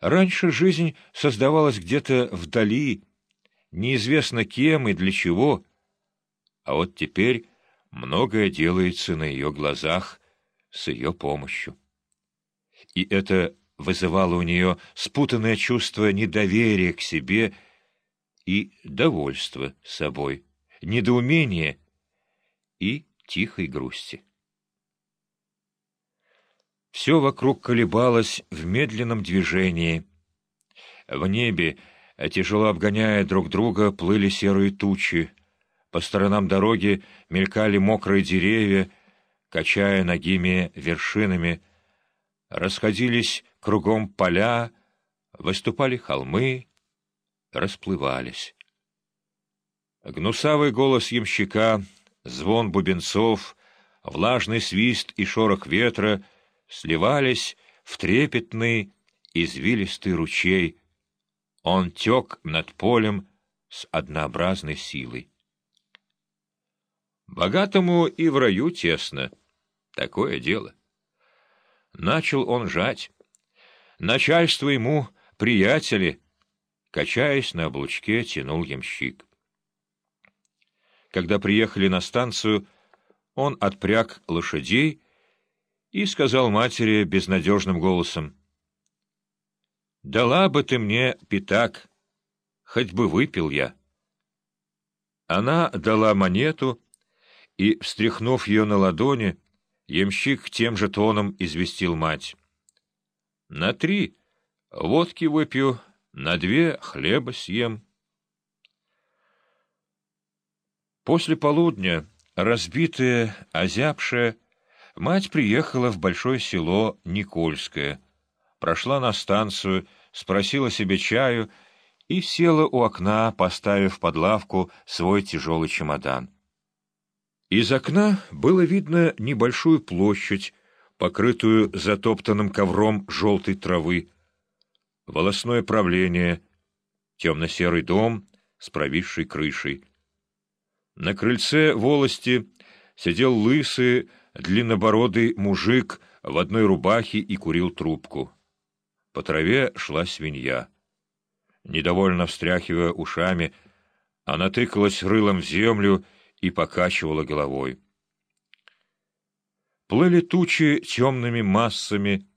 Раньше жизнь создавалась где-то вдали, неизвестно кем и для чего, а вот теперь многое делается на ее глазах с ее помощью. И это вызывало у нее спутанное чувство недоверия к себе и довольства собой, недоумения и тихой грусти. Все вокруг колебалось в медленном движении. В небе, тяжело обгоняя друг друга, плыли серые тучи. По сторонам дороги мелькали мокрые деревья, качая ногими вершинами. Расходились кругом поля, выступали холмы, расплывались. Гнусавый голос ямщика, звон бубенцов, влажный свист и шорох ветра сливались в трепетный, извилистый ручей. Он тек над полем с однообразной силой. Богатому и в раю тесно. Такое дело. Начал он жать. Начальство ему — приятели. Качаясь на облучке, тянул ямщик. Когда приехали на станцию, он отпряг лошадей и сказал матери безнадежным голосом. «Дала бы ты мне пятак, хоть бы выпил я». Она дала монету, и, встряхнув ее на ладони, ямщик тем же тоном известил мать. «На три водки выпью, на две хлеба съем». После полудня, разбитая, озябшая, мать приехала в большое село Никольское, прошла на станцию, спросила себе чаю и села у окна, поставив под лавку свой тяжелый чемодан. Из окна было видно небольшую площадь, покрытую затоптанным ковром желтой травы, волосное правление, темно-серый дом с провисшей крышей. На крыльце волости сидел лысый, длиннобородый мужик в одной рубахе и курил трубку. По траве шла свинья. Недовольно встряхивая ушами, она тыкалась рылом в землю и покачивала головой. Плыли тучи темными массами,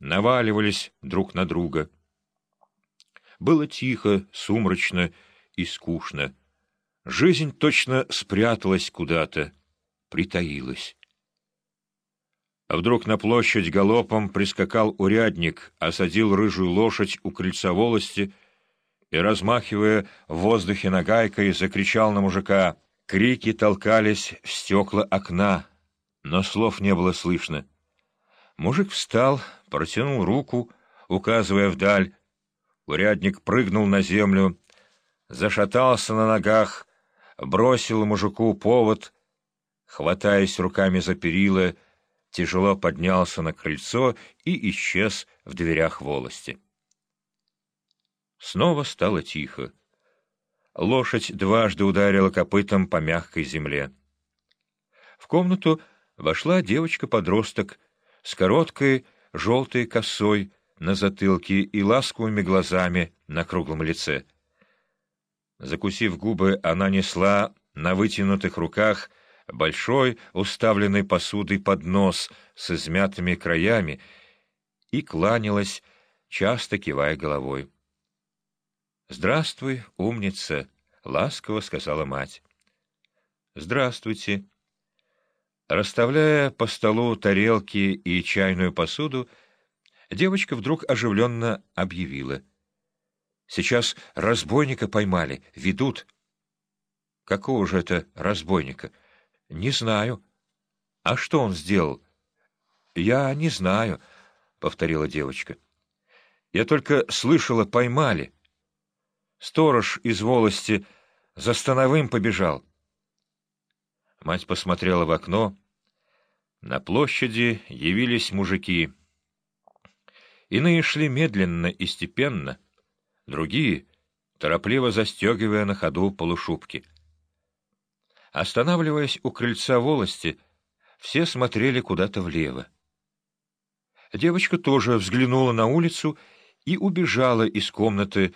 наваливались друг на друга. Было тихо, сумрачно и скучно. Жизнь точно спряталась куда-то, притаилась. А вдруг на площадь галопом прискакал урядник, осадил рыжую лошадь у крыльца волости и, размахивая в воздухе нагайкой, закричал на мужика — Крики толкались в стекла окна, но слов не было слышно. Мужик встал, протянул руку, указывая вдаль. Урядник прыгнул на землю, зашатался на ногах, бросил мужику повод, хватаясь руками за перила, тяжело поднялся на крыльцо и исчез в дверях волости. Снова стало тихо. Лошадь дважды ударила копытом по мягкой земле. В комнату вошла девочка-подросток с короткой желтой косой на затылке и ласковыми глазами на круглом лице. Закусив губы, она несла на вытянутых руках большой, уставленный посудой поднос с измятыми краями и кланялась, часто кивая головой. «Здравствуй, умница!» — ласково сказала мать. «Здравствуйте!» Расставляя по столу тарелки и чайную посуду, девочка вдруг оживленно объявила. «Сейчас разбойника поймали, ведут». «Какого же это разбойника?» «Не знаю». «А что он сделал?» «Я не знаю», — повторила девочка. «Я только слышала, поймали». Сторож из волости за становым побежал. Мать посмотрела в окно. На площади явились мужики. Иные шли медленно и степенно, другие — торопливо застегивая на ходу полушубки. Останавливаясь у крыльца волости, все смотрели куда-то влево. Девочка тоже взглянула на улицу и убежала из комнаты,